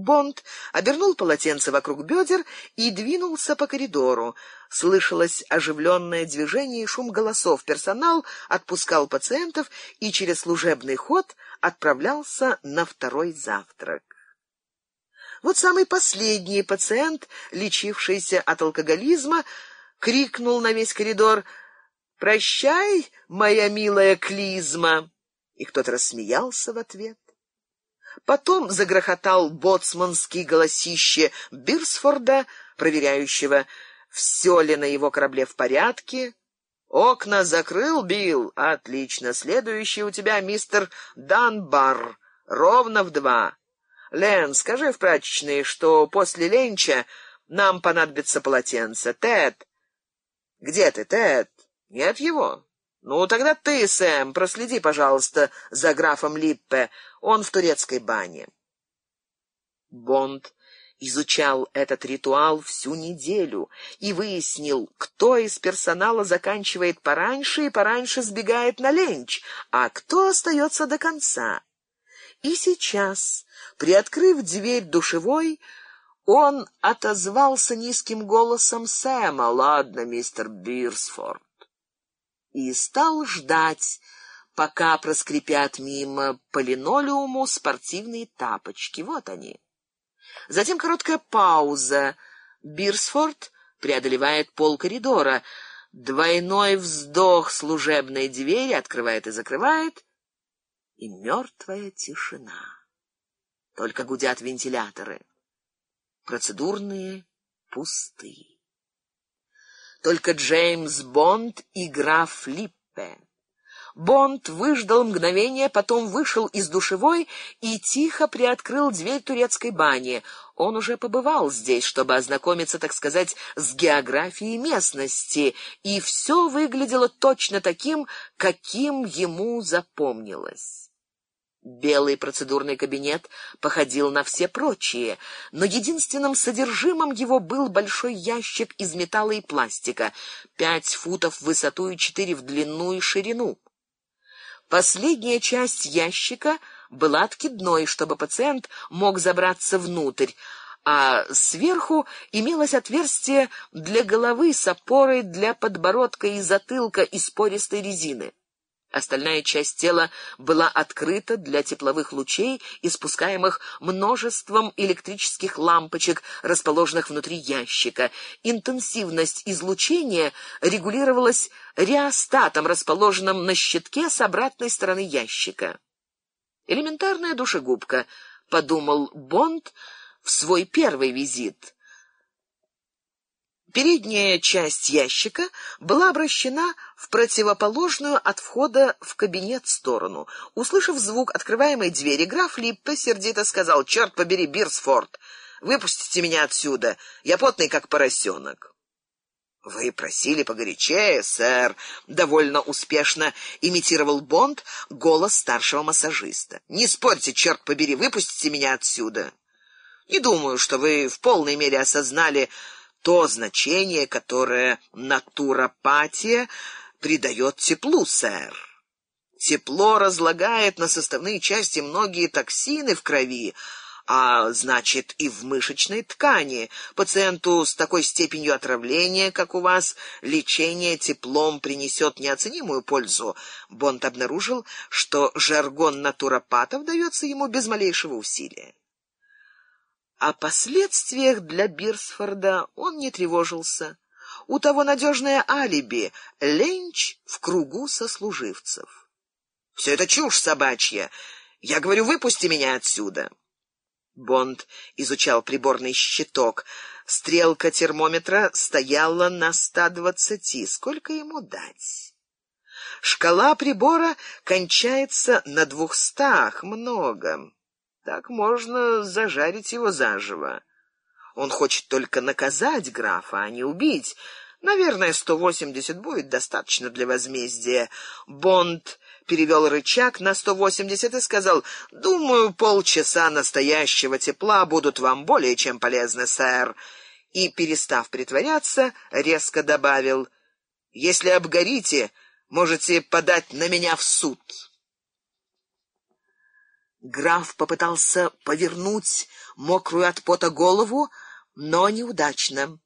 Бонд обернул полотенце вокруг бедер и двинулся по коридору. Слышалось оживленное движение и шум голосов. Персонал отпускал пациентов и через служебный ход отправлялся на второй завтрак. Вот самый последний пациент, лечившийся от алкоголизма, крикнул на весь коридор «Прощай, моя милая клизма!» И кто-то рассмеялся в ответ. Потом загрохотал боцманский голосище Бирсфорда, проверяющего, все ли на его корабле в порядке. Окна закрыл, Билл. Отлично. Следующий у тебя мистер Данбар. Ровно в два. Лен, скажи в прачечной, что после ленча нам понадобится полотенце. Тед. Где ты, Тед? Нет его. Ну, тогда ты, Сэм, проследи, пожалуйста, за графом Липпе. Он в турецкой бане. Бонд изучал этот ритуал всю неделю и выяснил, кто из персонала заканчивает пораньше и пораньше сбегает на ленч, а кто остается до конца. И сейчас, приоткрыв дверь душевой, он отозвался низким голосом Сэма: "Ладно, мистер Бирсфорд" и стал ждать, пока проскрипят мимо по линолеуму спортивные тапочки. Вот они. Затем короткая пауза. Бирсфорд преодолевает пол коридора. Двойной вздох служебной двери открывает и закрывает, и мертвая тишина. Только гудят вентиляторы. Процедурные пустые. Только Джеймс Бонд и граф Липпе. Бонд выждал мгновение, потом вышел из душевой и тихо приоткрыл дверь турецкой бани. Он уже побывал здесь, чтобы ознакомиться, так сказать, с географией местности, и все выглядело точно таким, каким ему запомнилось. Белый процедурный кабинет походил на все прочие, но единственным содержимым его был большой ящик из металла и пластика, пять футов в высоту и четыре в длину и ширину. Последняя часть ящика была откидной, чтобы пациент мог забраться внутрь, а сверху имелось отверстие для головы с опорой для подбородка и затылка из пористой резины. Остальная часть тела была открыта для тепловых лучей, испускаемых множеством электрических лампочек, расположенных внутри ящика. Интенсивность излучения регулировалась реостатом, расположенным на щитке с обратной стороны ящика. Элементарная душегубка, подумал Бонд в свой первый визит. Передняя часть ящика была обращена в противоположную от входа в кабинет сторону. Услышав звук открываемой двери, граф Липпе сердито сказал: «Черт побери, Бирсфорд, выпустите меня отсюда. Я потный как поросенок». Вы просили погорячее, сэр, довольно успешно имитировал Бонд голос старшего массажиста. Не спорьте, черт побери, выпустите меня отсюда. Не думаю, что вы в полной мере осознали то значение, которое натуропатия придает теплу, сэр. Тепло разлагает на составные части многие токсины в крови, а значит и в мышечной ткани. Пациенту с такой степенью отравления, как у вас, лечение теплом принесет неоценимую пользу. Бонд обнаружил, что жаргон натуропатов дается ему без малейшего усилия. О последствиях для Бирсфорда он не тревожился. У того надежное алиби — ленч в кругу сослуживцев. Все это чушь собачья. Я говорю, выпусти меня отсюда. Бонд изучал приборный щиток. Стрелка термометра стояла на 120. Сколько ему дать? Шкала прибора кончается на двухстах. Много. Так можно зажарить его заживо. Он хочет только наказать графа, а не убить. Наверное, сто восемьдесят будет достаточно для возмездия. Бонд перевел рычаг на сто восемьдесят и сказал: "Думаю, полчаса настоящего тепла будут вам более чем полезны, сэр". И перестав притворяться, резко добавил: "Если обгорите, можете подать на меня в суд". Граф попытался повернуть мокрую от пота голову, но неудачно.